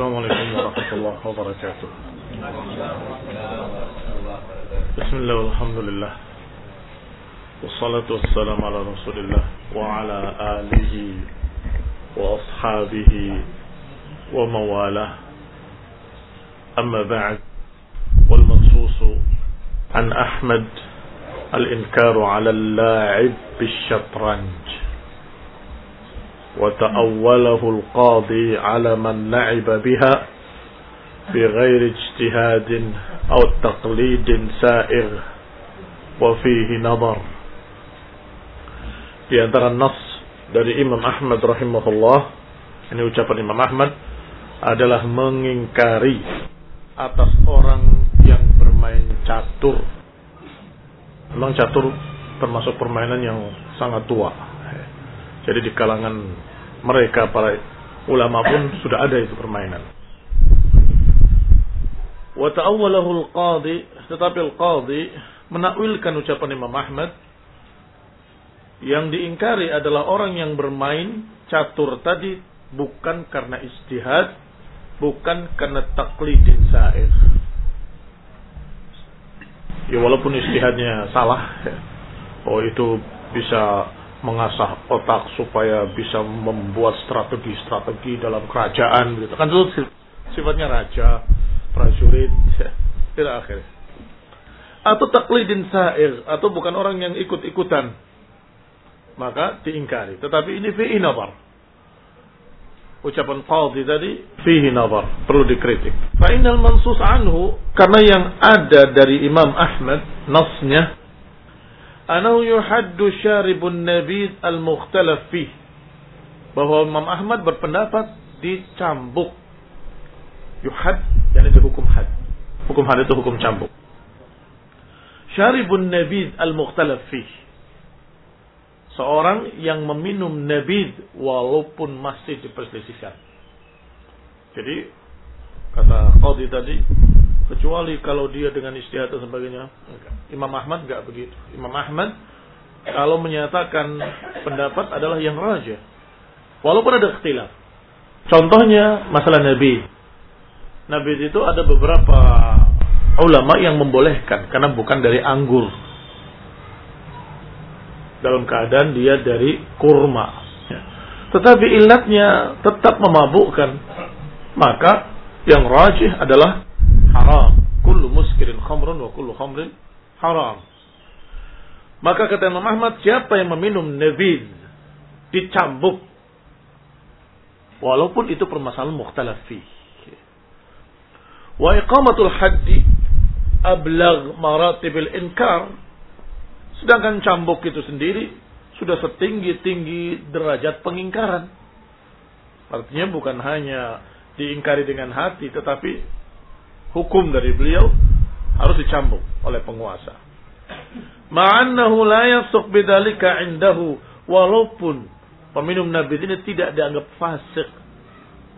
السلام عليكم ورحمة الله وبركاته. بسم الله والحمد لله. والصلاة والسلام على رسول الله وعلى آله وأصحابه وموالاه. أما بعد والمنصوص عن أحمد الإنكار على اللاعب بالشطرنج. وتأوله القاضي على من لعب بها بغير اجتهاد أو تقليد سائغ وفيه نظر di antara nas dari Imam Ahmad rahimahullah ini ucapan Imam Ahmad adalah mengingkari atas orang yang bermain catur memang catur termasuk permainan yang sangat tua jadi di kalangan mereka para ulama pun sudah ada itu permainan. Wa ta'awwalahu al-qadhi, tetapi al-qadhi menakwilkan ucapan Imam Ahmad yang diingkari adalah orang yang bermain catur tadi bukan karena istihad, bukan karena taklidin sa'ir. Ya walaupun istihadnya salah, oh itu bisa mengasah otak supaya bisa membuat strategi-strategi dalam kerajaan gitu. Kan itu sifatnya raja, prajurit, tidak akhir. Atau taklidin sa'ir atau bukan orang yang ikut-ikutan. Maka diingkari. Tetapi ini fihi nazar. Ucapan qadhi tadi fihi nazar, perlu dikritik. Fa'inal mansus anhu karena yang ada dari Imam Ahmad nasnya Anahu yuhaddu syaribun nabid al-mukhtalaf fih. Bahwa Imam Ahmad berpendapat dicambuk. Yuhad, yang itu hukum had. Hukum had itu hukum cambuk. Syaribun nabid al-mukhtalaf fih. Seorang yang meminum nabid walaupun masih diperselisihkan. Jadi, kata Qadhi tadi, kecuali kalau dia dengan istihad dan sebagainya. Imam Ahmad nggak begitu. Imam Ahmad kalau menyatakan pendapat adalah yang raja. Walaupun ada ikhtilaf. Contohnya masalah Nabi. Nabi itu ada beberapa ulama yang membolehkan karena bukan dari anggur. Dalam keadaan dia dari kurma. Tetapi ilatnya tetap memabukkan. Maka yang rajih adalah haram. Kullu muskirin khamrun wa kullu khamrin haram. Maka kata Imam Ahmad, siapa yang meminum nevid dicambuk walaupun itu permasalahan mukhtalaf fi. Wa iqamatul haddi ablag maratibil inkar sedangkan cambuk itu sendiri sudah setinggi-tinggi derajat pengingkaran. Artinya bukan hanya diingkari dengan hati tetapi hukum dari beliau harus dicambuk oleh penguasa. Ma'annahu la yasuk bidzalika indahu walaupun peminum nabi ini tidak dianggap fasik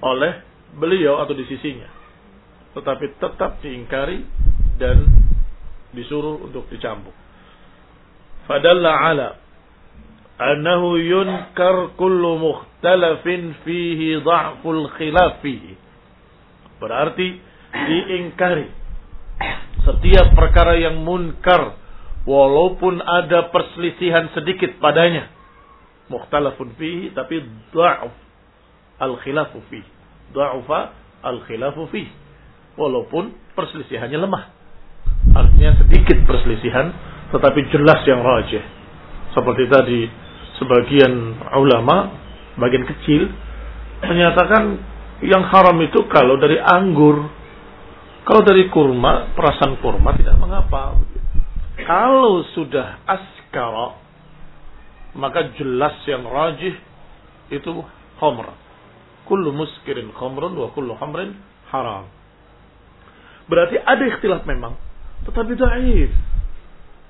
oleh beliau atau di sisinya. Tetapi tetap diingkari dan disuruh untuk dicambuk. Fadalla ala annahu yunkar kullu mukhtalafin fihi dha'ful khilafi. Berarti diingkari. Setiap perkara yang munkar walaupun ada perselisihan sedikit padanya. Mukhtalafun fihi tapi dha'uf al-khilafu fihi. Dha'ufa al-khilafu fihi. Walaupun perselisihannya lemah. Artinya sedikit perselisihan tetapi jelas yang rajih. Seperti tadi sebagian ulama bagian kecil menyatakan yang haram itu kalau dari anggur kalau dari kurma, perasan kurma tidak mengapa. Kalau sudah askara, maka jelas yang rajih itu khamr. Kullu muskirin khamrun wa kullu khamrin haram. Berarti ada ikhtilaf memang, tetapi dhaif.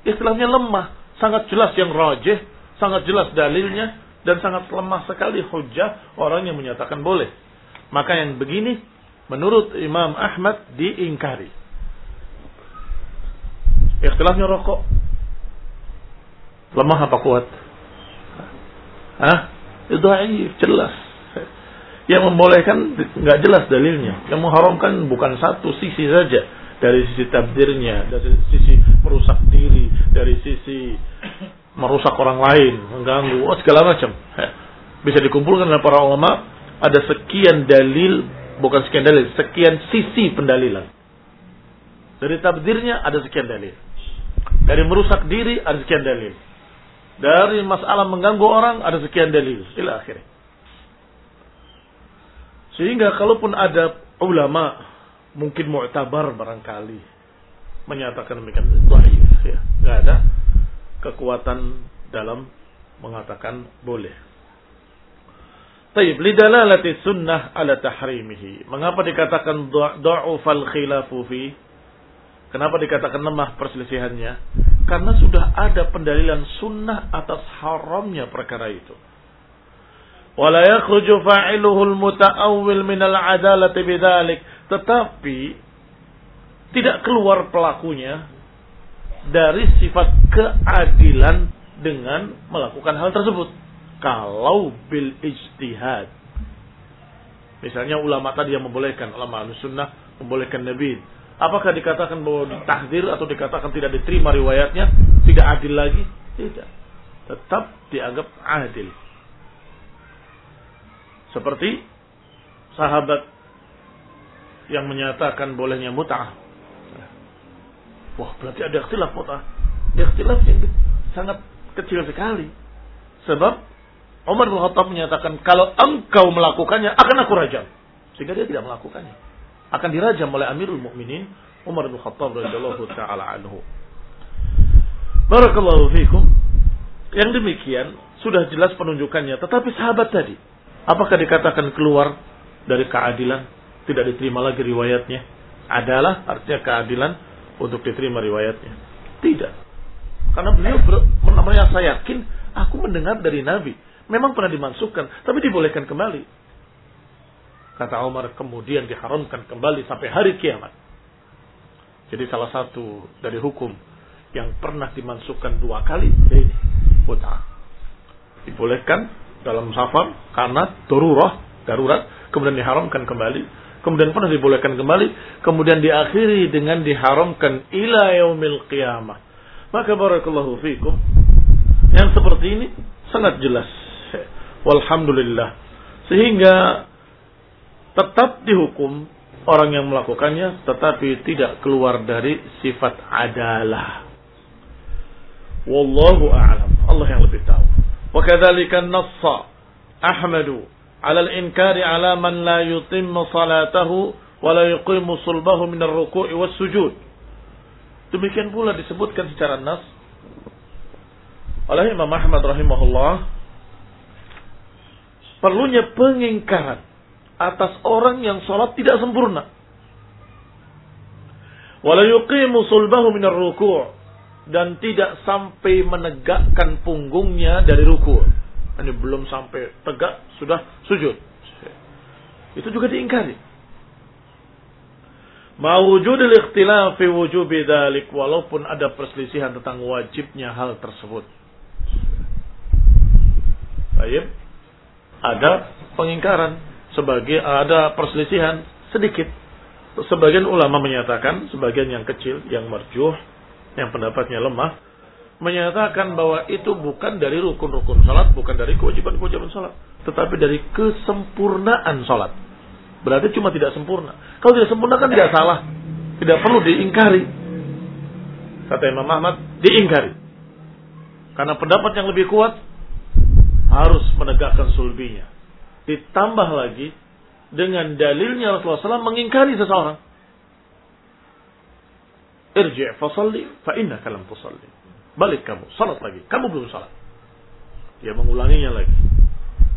Ikhtilafnya lemah, sangat jelas yang rajih, sangat jelas dalilnya dan sangat lemah sekali hujah orang yang menyatakan boleh. Maka yang begini menurut Imam Ahmad diingkari. Ikhtilafnya rokok. Lemah apa kuat? Hah? Itu jelas. Yang membolehkan nggak jelas dalilnya. Yang mengharamkan bukan satu sisi saja. Dari sisi tabdirnya, dari sisi merusak diri, dari sisi merusak orang lain, mengganggu, oh segala macam. Bisa dikumpulkan oleh para ulama, ada sekian dalil, bukan sekian dalil, sekian sisi pendalilan. Dari tabdirnya ada sekian dalil. Dari merusak diri ada sekian dalil. Dari masalah mengganggu orang ada sekian dalil. Ila akhirnya. Sehingga kalaupun ada ulama mungkin mu'tabar barangkali menyatakan demikian dhaif ya. Enggak ada kekuatan dalam mengatakan boleh. Taib lidalalati sunnah ala tahrimihi. Mengapa dikatakan dha'ufal khilafu fi? Kenapa dikatakan lemah perselisihannya? Karena sudah ada pendalilan sunnah atas haramnya perkara itu. Wala yakhruju fa'iluhu al-muta'awwil min al-adalati bidzalik. Tetapi tidak keluar pelakunya dari sifat keadilan dengan melakukan hal tersebut. Kalau bil ijtihad. Misalnya ulama tadi yang membolehkan, ulama sunnah membolehkan nabi. Apakah dikatakan bahwa takdir atau dikatakan tidak diterima riwayatnya? Tidak adil lagi? Tidak. Tetap dianggap adil. Seperti sahabat yang menyatakan bolehnya mut'ah. Wah, berarti ada ikhtilaf mut'ah. Ikhtilaf yang sangat kecil sekali. Sebab Umar bin Khattab menyatakan kalau engkau melakukannya akan aku rajam. Sehingga dia tidak melakukannya. Akan dirajam oleh Amirul Mukminin Umar bin Khattab radhiyallahu taala anhu. Barakallahu fiikum. Yang demikian sudah jelas penunjukannya, tetapi sahabat tadi Apakah dikatakan keluar dari keadilan? Tidak diterima lagi riwayatnya? Adalah artinya keadilan untuk diterima riwayatnya? Tidak. Karena beliau namanya saya yakin aku mendengar dari Nabi. Memang pernah dimasukkan, tapi dibolehkan kembali. Kata Umar, kemudian diharamkan kembali sampai hari kiamat. Jadi salah satu dari hukum yang pernah dimasukkan dua kali, ini, Dibolehkan dalam safar karena darurah, darurat, kemudian diharamkan kembali, kemudian pernah dibolehkan kembali, kemudian diakhiri dengan diharamkan ila yaumil qiyamah. Maka barakallahu fikum seperti ini sangat jelas. Walhamdulillah. Sehingga tetap dihukum orang yang melakukannya tetapi tidak keluar dari sifat adalah. Wallahu a'lam. Allah yang lebih tahu. Wa kadzalika nassa Ahmad 'ala al-inkar 'ala man la yutimmu salatahu wa la yuqimu sulbahu min ar-ruku'i was-sujud. Demikian pula disebutkan secara nas oleh Imam Ahmad rahimahullah perlunya pengingkaran atas orang yang sholat tidak sempurna wala yuqimu sulbahu minar ruku' dan tidak sampai menegakkan punggungnya dari ruku. Ini belum sampai tegak sudah sujud. Itu juga diingkari. Mawujudul ikhtilaf fi wujubi dzalik walaupun ada perselisihan tentang wajibnya hal tersebut. Baik. Ada pengingkaran sebagai ada perselisihan sedikit. Sebagian ulama menyatakan, sebagian yang kecil, yang marjuh, yang pendapatnya lemah menyatakan bahwa itu bukan dari rukun-rukun salat, bukan dari kewajiban-kewajiban salat, tetapi dari kesempurnaan salat. Berarti cuma tidak sempurna. Kalau tidak sempurna kan tidak salah, tidak perlu diingkari. Kata Imam Ahmad, diingkari. Karena pendapat yang lebih kuat harus menegakkan sulbinya. Ditambah lagi dengan dalilnya Rasulullah SAW mengingkari seseorang. Irji' fasalli fa innaka lam tusalli. Balik kamu, salat lagi. Kamu belum salat. Dia mengulanginya lagi.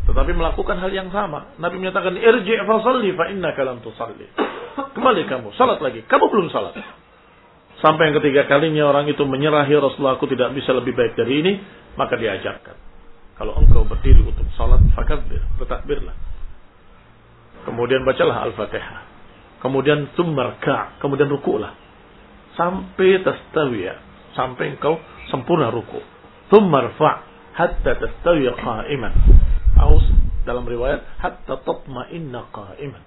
Tetapi melakukan hal yang sama. Nabi menyatakan irji' fasalli fa innaka lam tusalli. Kembali kamu, salat lagi. Kamu belum salat. Sampai yang ketiga kalinya orang itu menyerahi Rasulullah aku tidak bisa lebih baik dari ini, maka diajarkan. Kalau engkau berdiri untuk salat, fakabir, bertakbirlah. Kemudian bacalah Al-Fatihah. Kemudian tummarka, kemudian rukulah sampai tastawiya sampai engkau sempurna ruku thumma rfa' hatta tastawiya qa'iman aus dalam riwayat hatta tatma'inna qa'iman.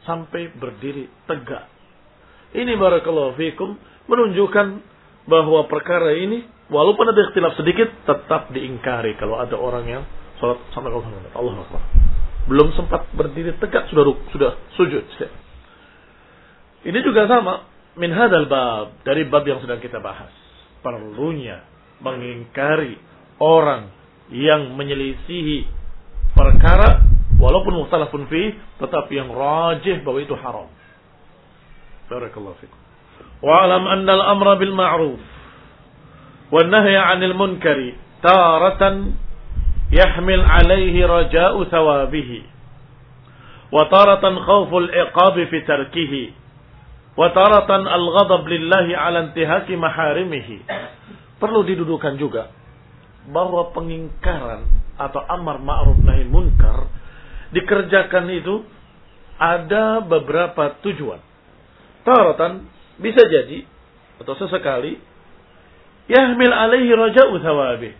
Sampai berdiri tegak. Ini barakallahu fikum menunjukkan bahwa perkara ini walaupun ada ikhtilaf sedikit tetap diingkari kalau ada orang yang salat sampai Allah Allah Akbar. Belum sempat berdiri tegak sudah sudah sujud. Ini juga sama min hadal bab dari bab yang sedang kita bahas. Perlunya mengingkari orang yang menyelisihi perkara walaupun mukhtalafun fi tetap yang rajih bahwa itu haram. Barakallahu fikum. Wa'lam anna al-amra bil ma'ruf munkari taratan yahmil 'alayhi raja'u thawabihi wa taratan khawful iqabi fi tarkihi wa taratan al-ghadab lillahi 'ala intihaki maharimihi. Perlu didudukan juga bahwa pengingkaran atau amar ma'ruf nahi munkar dikerjakan itu ada beberapa tujuan. Taratan bisa jadi atau sesekali yahmil alaihi raja'u thawabi.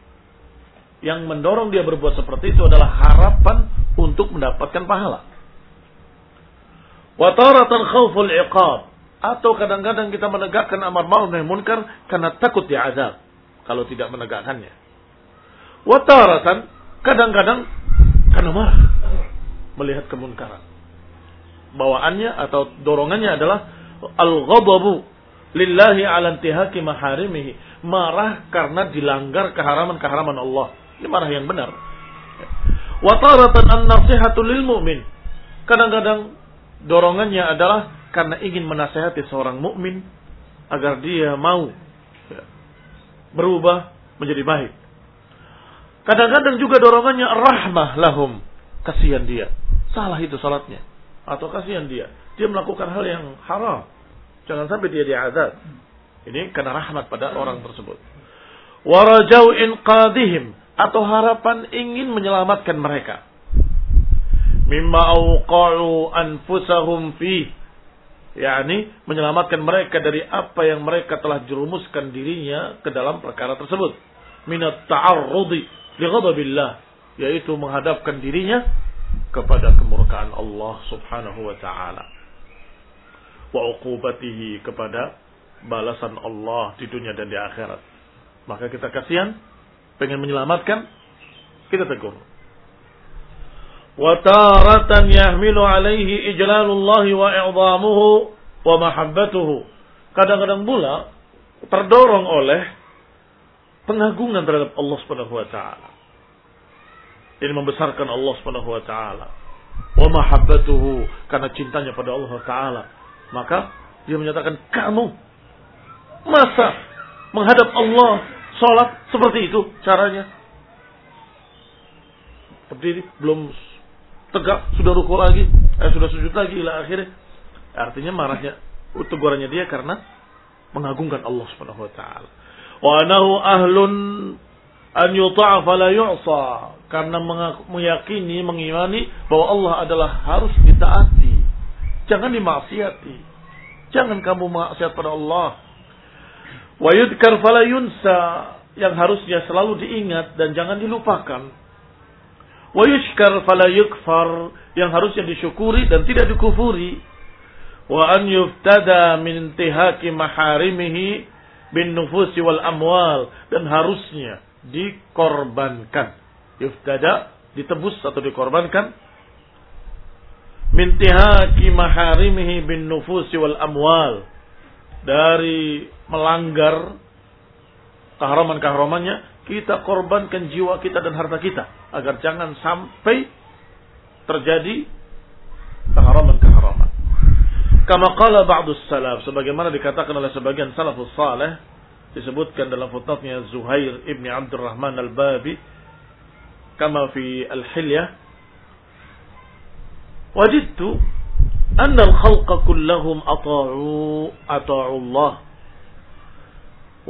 Yang mendorong dia berbuat seperti itu adalah harapan untuk mendapatkan pahala. Wa taratan khawful iqab atau kadang-kadang kita menegakkan amar ma'ruf nahi munkar karena takut diazab kalau tidak menegakkannya. Wataratan kadang-kadang karena marah melihat kemunkaran. Bawaannya atau dorongannya adalah al-ghadabu lillahi ala intihaki maharimihi. Marah karena dilanggar keharaman-keharaman Allah. Ini marah yang benar. Wataratan an-nasihatu lil mu'min. Kadang-kadang dorongannya adalah karena ingin menasehati seorang mukmin agar dia mau berubah menjadi baik. Kadang-kadang juga dorongannya rahmah lahum. Kasihan dia. Salah itu salatnya. Atau kasihan dia. Dia melakukan hal yang haram. Jangan sampai dia diazab. Ini karena rahmat pada orang tersebut. Warajau inqadihim. Atau harapan ingin menyelamatkan mereka. Mimma awqa'u anfusahum fi. yakni menyelamatkan mereka dari apa yang mereka telah jerumuskan dirinya ke dalam perkara tersebut. Minat ta'arrudi lighadabillah yaitu menghadapkan dirinya kepada kemurkaan Allah Subhanahu wa taala wa uqubatihi kepada balasan Allah di dunia dan di akhirat. Maka kita kasihan, pengen menyelamatkan, kita tegur. Wa taratan yahmilu alaihi ijlalullah wa i'zamuhu wa mahabbatuhu. Kadang-kadang pula terdorong oleh pengagungan terhadap Allah Subhanahu wa taala. Ini membesarkan Allah Subhanahu wa taala. Wa mahabbatuhu karena cintanya pada Allah taala. Maka dia menyatakan kamu masa menghadap Allah salat seperti itu caranya. Berdiri belum tegak sudah ruku lagi, eh, sudah sujud lagi ila akhirnya. Artinya marahnya tegurannya dia karena mengagungkan Allah Subhanahu wa taala. Wa anahu ahlun an yuta'a fala yu'sa karena meyakini, mengimani bahwa Allah adalah harus ditaati. Jangan dimaksiati. Jangan kamu maksiat pada Allah. Wa yudkar fala yunsa yang harusnya selalu diingat dan jangan dilupakan. Wa yushkar fala yukfar yang harusnya disyukuri dan tidak dikufuri. Wa an yuftada min intihaki maharimihi bin nufusi wal amwal dan harusnya dikorbankan yuftada ditebus atau dikorbankan mintihaki maharimihi bin nufusi wal amwal dari melanggar keharaman-keharamannya, kita korbankan jiwa kita dan harta kita agar jangan sampai terjadi keharaman-keharaman. Kama qala ba'du salaf, sebagaimana dikatakan oleh sebagian salafus saleh disebutkan dalam fotonya Zuhair ibni Abdurrahman al-Babi kama fi al-Hilyah wajidtu anna al-khalqa kullahum ata'u ata'u Allah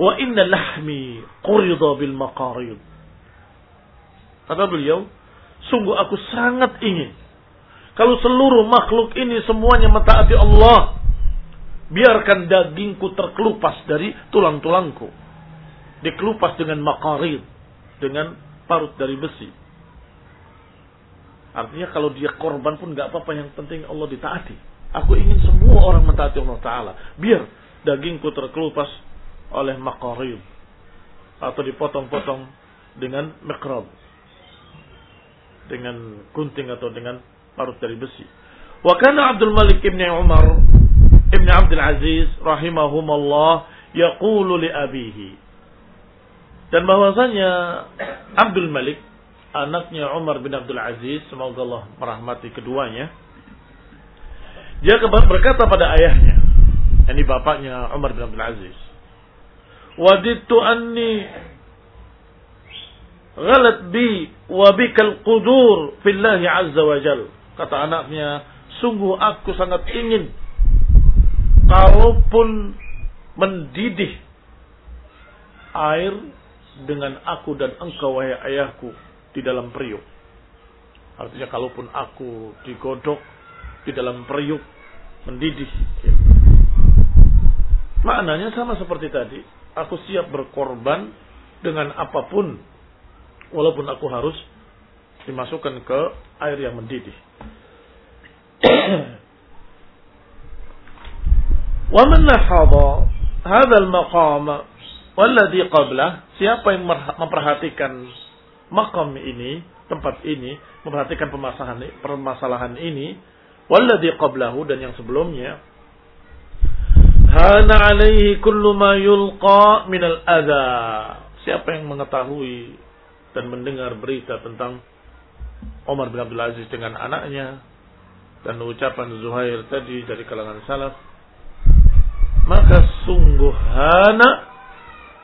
Wa inna lahmi qurida bil maqarid. Kata beliau, sungguh aku sangat ingin kalau seluruh makhluk ini semuanya mentaati Allah, biarkan dagingku terkelupas dari tulang-tulangku. Dikelupas dengan maqarid, dengan parut dari besi. Artinya kalau dia korban pun nggak apa-apa, yang penting Allah ditaati. Aku ingin semua orang mentaati Allah Ta'ala. Biar dagingku terkelupas oleh makarib. Atau dipotong-potong dengan mikrab. Dengan gunting atau dengan parut dari besi. Wa kana Abdul Malik ibn Umar ibn Abdul Aziz rahimahumallah yaqulu li abihi. Dan bahwasanya Abdul Malik anaknya Umar bin Abdul Aziz, semoga Allah merahmati keduanya. Dia berkata pada ayahnya, ini bapaknya Umar bin Abdul Aziz. Wadittu anni ghalat bi wa bikal qudur fillahi azza wa jal. Kata anaknya, sungguh aku sangat ingin kalaupun mendidih air dengan aku dan engkau wahai ayahku di dalam periuk. Artinya kalaupun aku digodok di dalam periuk mendidih. Maknanya sama seperti tadi. Aku siap berkorban dengan apapun. Walaupun aku harus dimasukkan ke air yang mendidih. ومن لاحظ هذا المقام والذي قبله siapa yang memperhatikan makam ini, tempat ini, memperhatikan permasalahan permasalahan ini, walladhi qablahu dan yang sebelumnya, hana alaihi kullu ma yulqa min al adha. Siapa yang mengetahui dan mendengar berita tentang Umar bin Abdul Aziz dengan anaknya dan ucapan Zuhair tadi dari kalangan salaf, maka sungguh hana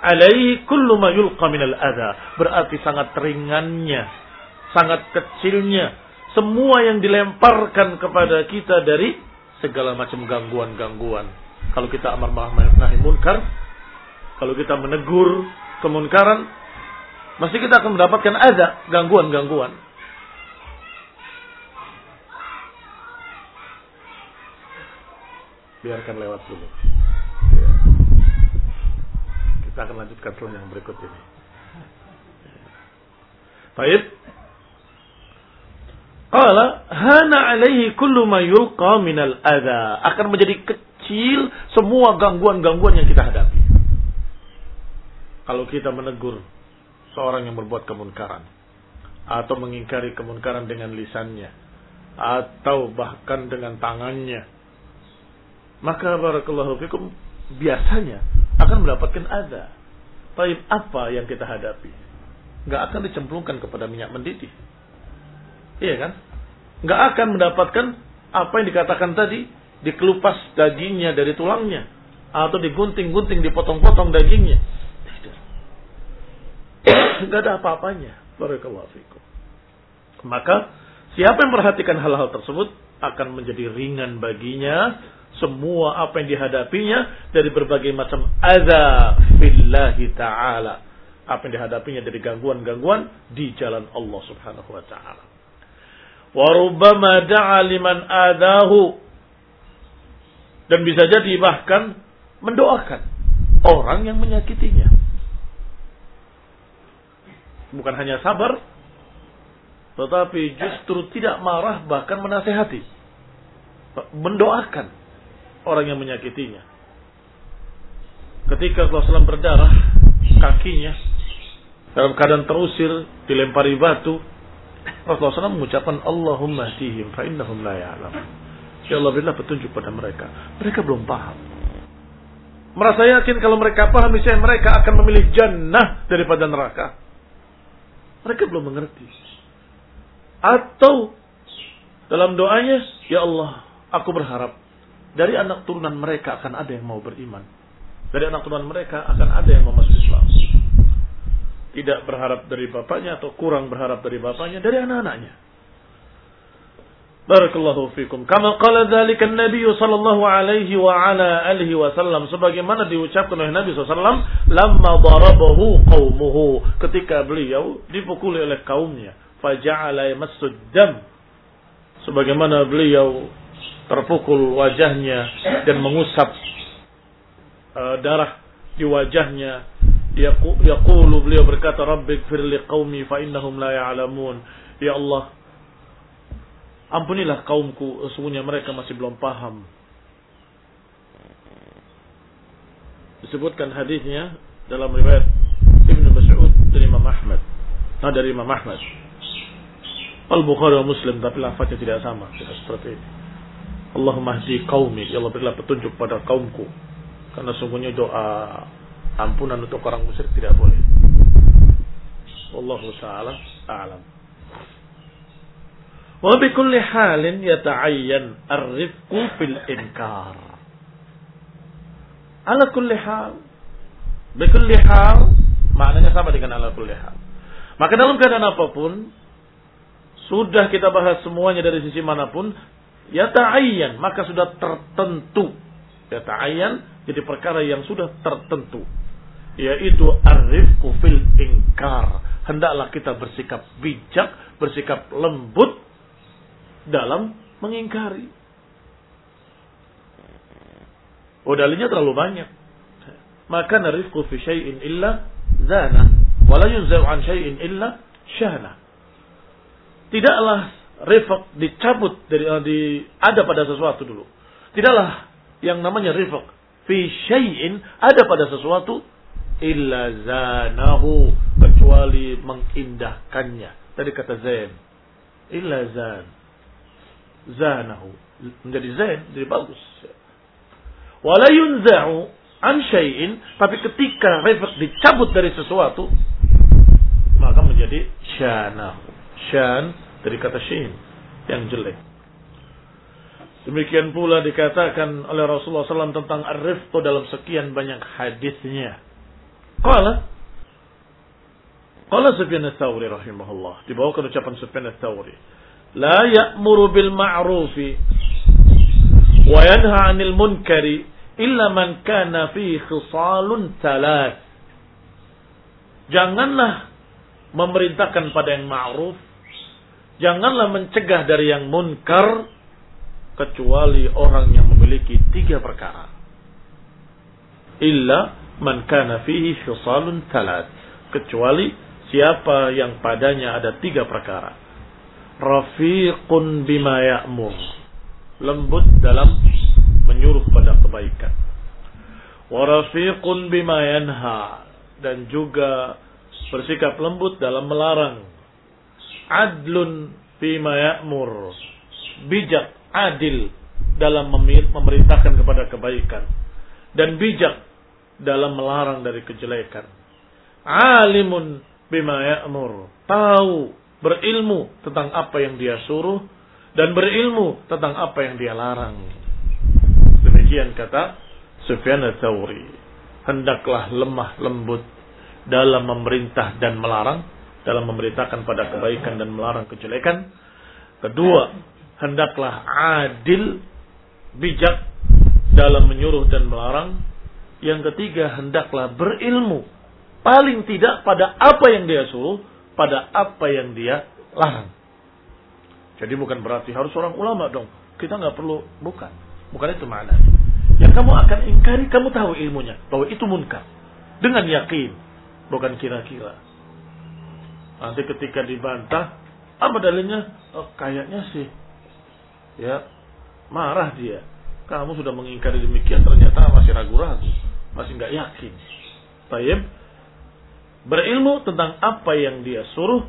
alaihi kullu ma yulqa minal adha. Berarti sangat ringannya, sangat kecilnya semua yang dilemparkan kepada kita dari segala macam gangguan-gangguan. Kalau kita amar ma'ruf nahi munkar, kalau kita menegur kemunkaran, pasti kita akan mendapatkan ada gangguan-gangguan. Biarkan lewat dulu. Kita akan lanjutkan setelah yang berikut ini. Baik. Qala hana alaihi kullu ma yulqa minal adha. Akan menjadi kecil semua gangguan-gangguan yang kita hadapi. Kalau kita menegur seorang yang berbuat kemunkaran atau mengingkari kemunkaran dengan lisannya atau bahkan dengan tangannya maka barakallahu fikum biasanya akan mendapatkan ada. Taib apa yang kita hadapi? Nggak akan dicemplungkan kepada minyak mendidih. Iya kan? Nggak akan mendapatkan apa yang dikatakan tadi, dikelupas dagingnya dari tulangnya. Atau digunting-gunting, dipotong-potong dagingnya. Tidak. Ada apa-apanya. Barakallahu. Maka, siapa yang perhatikan hal-hal tersebut, akan menjadi ringan baginya semua apa yang dihadapinya dari berbagai macam adza fillahi taala. Apa yang dihadapinya dari gangguan-gangguan di jalan Allah Subhanahu wa taala. Wa rubbama da'a liman adahu dan bisa jadi bahkan mendoakan orang yang menyakitinya. Bukan hanya sabar, tetapi justru tidak marah bahkan menasehati. Mendoakan orang yang menyakitinya. Ketika Rasulullah berdarah kakinya dalam keadaan terusir dilempari batu, Rasulullah SAW mengucapkan Allahumma hdihim fa innahum la ya'lam. Ya Allah berilah petunjuk pada mereka. Mereka belum paham. Merasa yakin kalau mereka paham misalnya mereka akan memilih jannah daripada neraka. Mereka belum mengerti. Atau dalam doanya, Ya Allah, aku berharap dari anak turunan mereka akan ada yang mau beriman. Dari anak turunan mereka akan ada yang mau masuk Islam. Tidak berharap dari bapaknya atau kurang berharap dari bapaknya, dari anak-anaknya. Barakallahu fikum. Kama qala dzalika an-nabiy sallallahu alaihi wa ala alihi wasallam sebagaimana diucapkan oleh Nabi sallallahu lamma darabahu qaumuhu. Ketika beliau dipukuli oleh kaumnya faja'ala yamassu dam. Sebagaimana beliau terpukul wajahnya dan mengusap uh, darah di wajahnya yaqulu beliau berkata rabbik firli qaumi fa innahum la ya'lamun. Ya Allah Ampunilah kaumku, sesungguhnya mereka masih belum paham. Disebutkan hadisnya dalam riwayat Ibnu Mas'ud dari Imam Ahmad. Nah, dari Imam Ahmad. Al-Bukhari wa Muslim tapi lafaznya tidak sama, tidak seperti ini. Allahumma hdi qaumi, ya Allah berilah petunjuk pada kaumku. Karena sungguhnya doa ampunan untuk orang musyrik tidak boleh. Wallahu taala a'lam. Wa bi kulli halin yata'ayyan ar-rifqu fil inkar. Ala kulli hal. Bi kulli hal maknanya sama dengan ala kulli hal. Maka dalam keadaan apa pun sudah kita bahas semuanya dari sisi mana pun yata'ayyan maka sudah tertentu. Yata'ayyan jadi perkara yang sudah tertentu yaitu ar-rifqu fil inkar. Hendaklah kita bersikap bijak, bersikap lembut dalam mengingkari. Oh dalilnya terlalu banyak. Maka narifku fi syai'in illa zana. Wala yunzau an syai'in illa syahna. Tidaklah rifq dicabut dari uh, di ada pada sesuatu dulu. Tidaklah yang namanya rifq fi syai'in ada pada sesuatu illa zanahu kecuali mengindahkannya. Tadi kata zain. Illa zan zanahu. Menjadi zain jadi bagus. Wala yunza'u an syai'in tapi ketika rifq dicabut dari sesuatu maka menjadi syanahu. Syan dari kata syin yang jelek. Demikian pula dikatakan oleh Rasulullah SAW tentang ar-rifq dalam sekian banyak hadisnya. Qala Qala Sufyan ats-Tsauri rahimahullah. Dibawakan ucapan Sufyan ats-Tsauri bil ma'rufi wa yanha 'anil munkari illa man kana fi khisalun thalath. Janganlah memerintahkan pada yang ma'ruf, janganlah mencegah dari yang munkar kecuali orang yang memiliki tiga perkara. Illa man kana fihi khisalun thalath. Kecuali siapa yang padanya ada tiga perkara rafiqun bima ya'mur. Lembut dalam menyuruh pada kebaikan. Wa rafiqun bima yanha dan juga bersikap lembut dalam melarang. Adlun bima ya'mur. Bijak, adil dalam memerintahkan kepada kebaikan dan bijak dalam melarang dari kejelekan. Alimun bima ya'mur. Tahu berilmu tentang apa yang dia suruh dan berilmu tentang apa yang dia larang. Demikian kata Sufyan Tsauri. Hendaklah lemah lembut dalam memerintah dan melarang, dalam memerintahkan pada kebaikan dan melarang kejelekan. Kedua, hendaklah adil, bijak dalam menyuruh dan melarang. Yang ketiga, hendaklah berilmu. Paling tidak pada apa yang dia suruh, pada apa yang dia larang. Jadi bukan berarti harus orang ulama dong. Kita nggak perlu, bukan. Bukan itu maknanya. Yang kamu akan ingkari, kamu tahu ilmunya. Bahwa itu munkar. Dengan yakin. Bukan kira-kira. Nanti ketika dibantah, apa dalilnya? Oh, kayaknya sih. Ya, marah dia. Kamu sudah mengingkari demikian, ternyata masih ragu-ragu. Masih nggak yakin. Tayyib, berilmu tentang apa yang dia suruh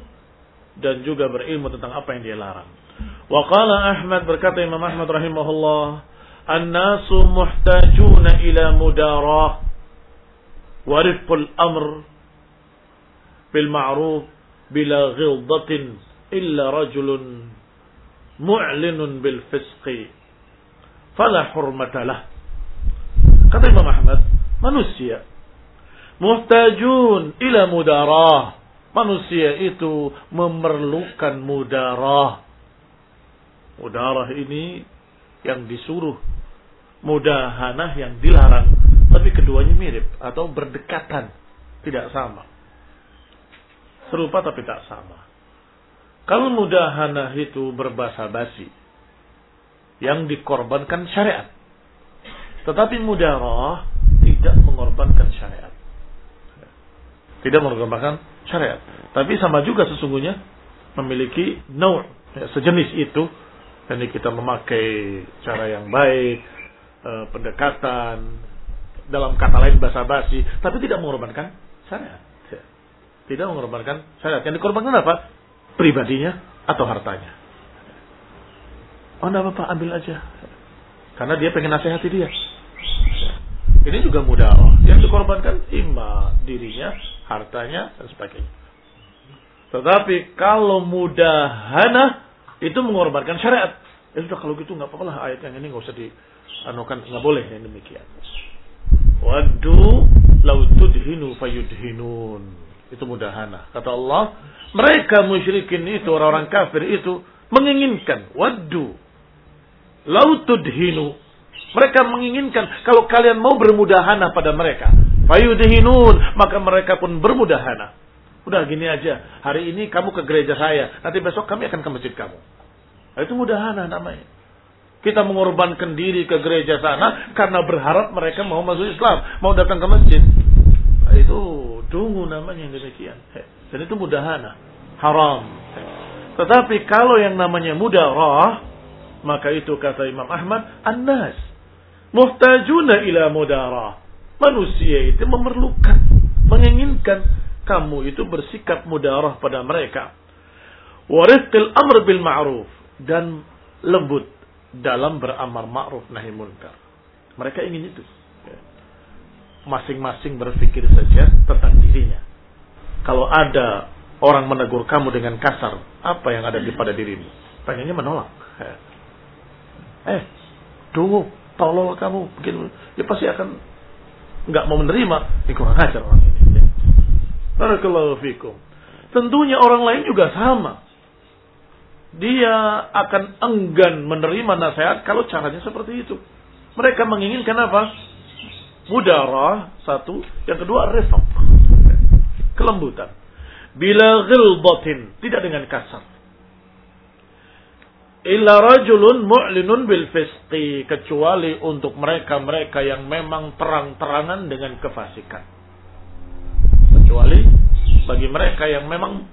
dan juga berilmu tentang apa yang dia larang. Wa qala Ahmad berkata Imam Ahmad rahimahullah, "An-nasu muhtajuna ila mudarah wa rifqul amr bil ma'ruf bila ghildatin illa rajulun mu'linun bil fisqi fala hurmata lah." Kata Imam Ahmad, manusia Muhtajun ila mudarah. Manusia itu memerlukan mudarah. Mudarah ini yang disuruh. Mudahanah yang dilarang. Tapi keduanya mirip atau berdekatan. Tidak sama. Serupa tapi tak sama. Kalau mudahanah itu berbahasa basi. Yang dikorbankan syariat. Tetapi mudarah tidak mengorbankan. Tidak mengorbankan syariat. Tapi sama juga sesungguhnya memiliki naur ya, sejenis itu Ini kita memakai cara yang baik, eh, pendekatan, dalam kata lain basa-basi, tapi tidak mengorbankan syariat. Tidak mengorbankan syariat. Yang dikorbankan apa? Pribadinya atau hartanya. Oh, enggak apa-apa, ambil aja. Karena dia pengen nasihati dia. Ini juga mudah. Oh, yang dikorbankan imma dirinya, hartanya, dan sebagainya. Tetapi kalau mudahana itu mengorbankan syariat. Ya sudah kalau gitu nggak apa-apa lah ayat yang ini nggak usah dianukan nggak boleh yang demikian. Wadu lau tudhinu fayudhinun. Itu mudahana. Kata Allah, mereka musyrikin itu orang-orang kafir itu menginginkan wadu lau tudhinu. Mereka menginginkan kalau kalian mau bermudahana pada mereka, fayudhinun, maka mereka pun bermudahana. Udah gini aja, hari ini kamu ke gereja saya, nanti besok kami akan ke masjid kamu. Nah, itu mudahana namanya. Kita mengorbankan diri ke gereja sana karena berharap mereka mau masuk Islam, mau datang ke masjid. Nah, itu dungu namanya yang demikian. Dan itu mudahana, haram. Tetapi kalau yang namanya mudarah, maka itu kata Imam Ahmad, an-nas muhtajuna ila mudarah. Manusia itu memerlukan, menginginkan kamu itu bersikap mudarah pada mereka. Warifqil amr bil ma'ruf dan lembut dalam beramar ma'ruf nahi munkar. Mereka ingin itu. Masing-masing berpikir saja tentang dirinya. Kalau ada orang menegur kamu dengan kasar, apa yang ada di pada dirimu? Pengennya menolak. Eh, tunggu, tolol kamu. Mungkin dia pasti akan nggak mau menerima. Ini kurang ajar orang ini. Barakallahu fikum. Tentunya orang lain juga sama dia akan enggan menerima nasihat kalau caranya seperti itu. Mereka menginginkan apa? Mudarah, satu. Yang kedua, rifaq. Kelembutan. Bila ghilbatin, tidak dengan kasar. Illa rajulun mu'linun bil fisqi. Kecuali untuk mereka-mereka yang memang terang-terangan dengan kefasikan. Kecuali bagi mereka yang memang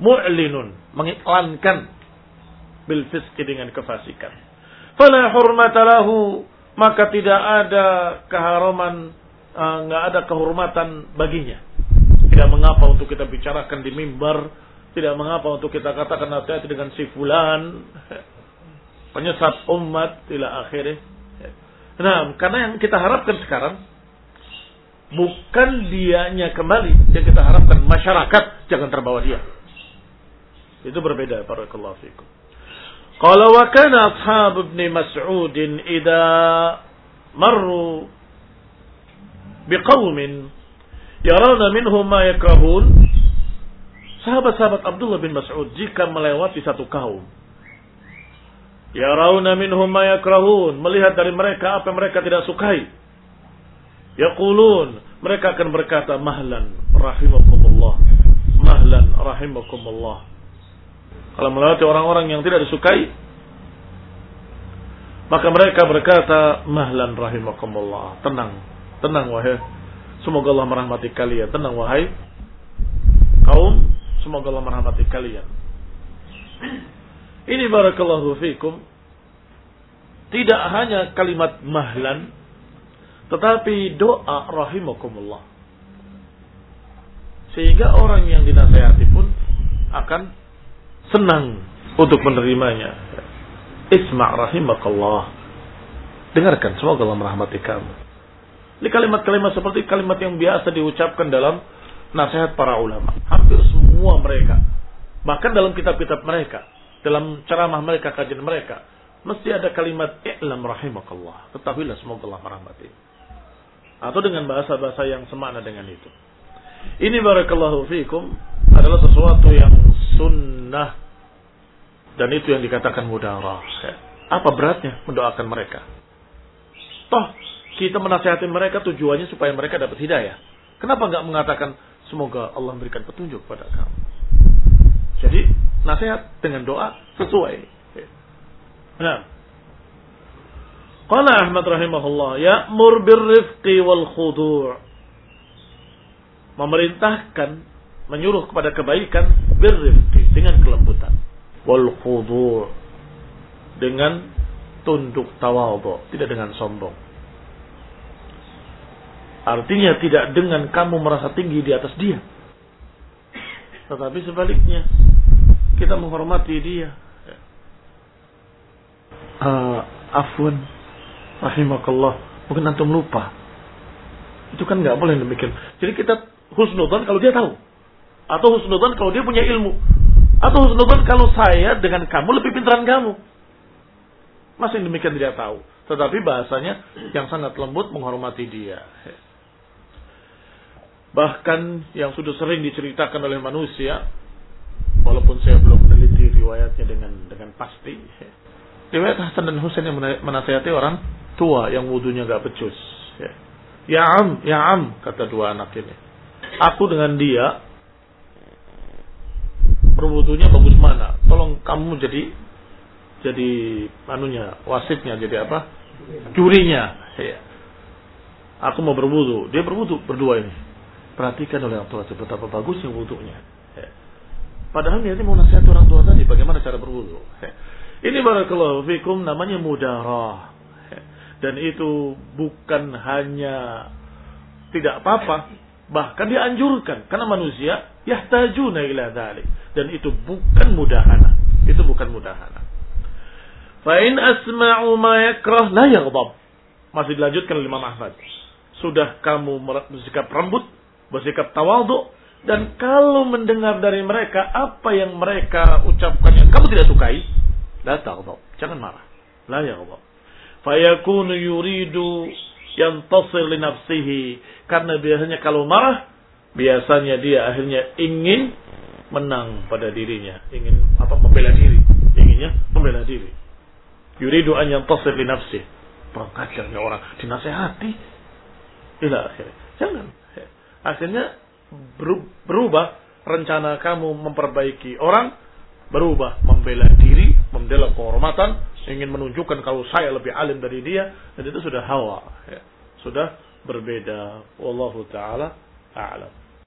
mu'linun, mengiklankan bil fiski dengan kefasikan. Fala hurmata lahu, maka tidak ada keharaman, eh, nggak ada kehormatan baginya. Tidak mengapa untuk kita bicarakan di mimbar, tidak mengapa untuk kita katakan hati-hati dengan si fulan, penyesat umat, tidak akhirnya. Nah, karena yang kita harapkan sekarang bukan dianya kembali, yang kita harapkan masyarakat jangan terbawa dia. Itu berbeda barakallahu fikum. Qala wa kana ashab ibn Mas'ud idza marru biqaumin yarawna minhum ma yakrahun Sahabat-sahabat Abdullah bin Mas'ud jika melewati satu kaum yarawna minhum ma yakrahun melihat dari mereka apa yang mereka tidak sukai yaqulun mereka akan berkata mahlan rahimakumullah mahlan rahimakumullah kalau melewati orang-orang yang tidak disukai, maka mereka berkata, Mahlan rahimakumullah. Tenang, tenang wahai. Semoga Allah merahmati kalian. Tenang wahai kaum. Semoga Allah merahmati kalian. Ini barakallahu fikum. Tidak hanya kalimat mahlan. Tetapi doa rahimakumullah. Sehingga orang yang dinasehati pun akan senang untuk menerimanya. Isma' rahimakallah. Dengarkan, semoga Allah merahmati kamu. Ini kalimat-kalimat seperti kalimat yang biasa diucapkan dalam nasihat para ulama. Hampir semua mereka. Bahkan dalam kitab-kitab mereka. Dalam ceramah mereka, kajian mereka. Mesti ada kalimat i'lam rahimakallah. Ketahuilah semoga Allah merahmati. Atau dengan bahasa-bahasa yang semakna dengan itu. Ini barakallahu fikum adalah sesuatu yang sunnah dan itu yang dikatakan mudarah. Apa beratnya mendoakan mereka? Toh kita menasihati mereka tujuannya supaya mereka dapat hidayah. Kenapa nggak mengatakan semoga Allah memberikan petunjuk pada kamu? Jadi nasihat dengan doa sesuai. Nah. Qala Ahmad rahimahullah, ya'mur birrifqi wal khudu' memerintahkan menyuruh kepada kebaikan birrifqi dengan kelembutan wal khudu' dengan tunduk tawadhu, tidak dengan sombong. Artinya tidak dengan kamu merasa tinggi di atas dia. Tetapi sebaliknya, kita menghormati dia. Uh, afwan, rahimakallah. Mungkin antum lupa. Itu kan nggak boleh demikian. Jadi kita husnudan kalau dia tahu. Atau husnudan kalau dia punya ilmu. Atau husnudan kalau saya dengan kamu lebih pintaran kamu. Masih demikian tidak tahu. Tetapi bahasanya yang sangat lembut menghormati dia. Bahkan yang sudah sering diceritakan oleh manusia, walaupun saya belum meneliti riwayatnya dengan dengan pasti. Riwayat Hasan dan Husain yang menasihati orang tua yang wudhunya gak becus. Ya am, ya am, kata dua anak ini. Aku dengan dia berwudhunya bagus mana? Tolong kamu jadi jadi anunya wasitnya jadi apa? Jurinya. Ya. Aku mau berwudhu, dia berwudhu berdua ini Perhatikan oleh orang tua betapa bagusnya wudhunya. Ya. Padahal niatnya mau nasihat orang tua tadi bagaimana cara berwudhu. Ya. Ini barakallahu fikum namanya mudarah. Ya. Dan itu bukan hanya tidak apa-apa, bahkan dianjurkan karena manusia yahtajuna ila dzalik dan itu bukan mudahana. Itu bukan mudahana. Fa in asma'u ma yakrah la yaghdab. Masih dilanjutkan oleh Imam. Sudah kamu bersikap rambut bersikap tawadhu dan kalau mendengar dari mereka apa yang mereka ucapkan yang kamu tidak sukai, la taghdab, jangan marah. La yaghdab. Fayakunu yuridu yantasir li nafsihi karena biasanya kalau marah biasanya dia akhirnya ingin menang pada dirinya, ingin apa membela diri, inginnya membela diri. Yuridu an yantasir li nafsihi. Perkacarnya orang dinasehati. Ila akhirnya. Jangan. Akhirnya berubah rencana kamu memperbaiki orang, berubah membela diri, membela kehormatan, ingin menunjukkan kalau saya lebih alim dari dia, dan itu sudah hawa, ya. sudah berbeda. Wallahu taala a'lam.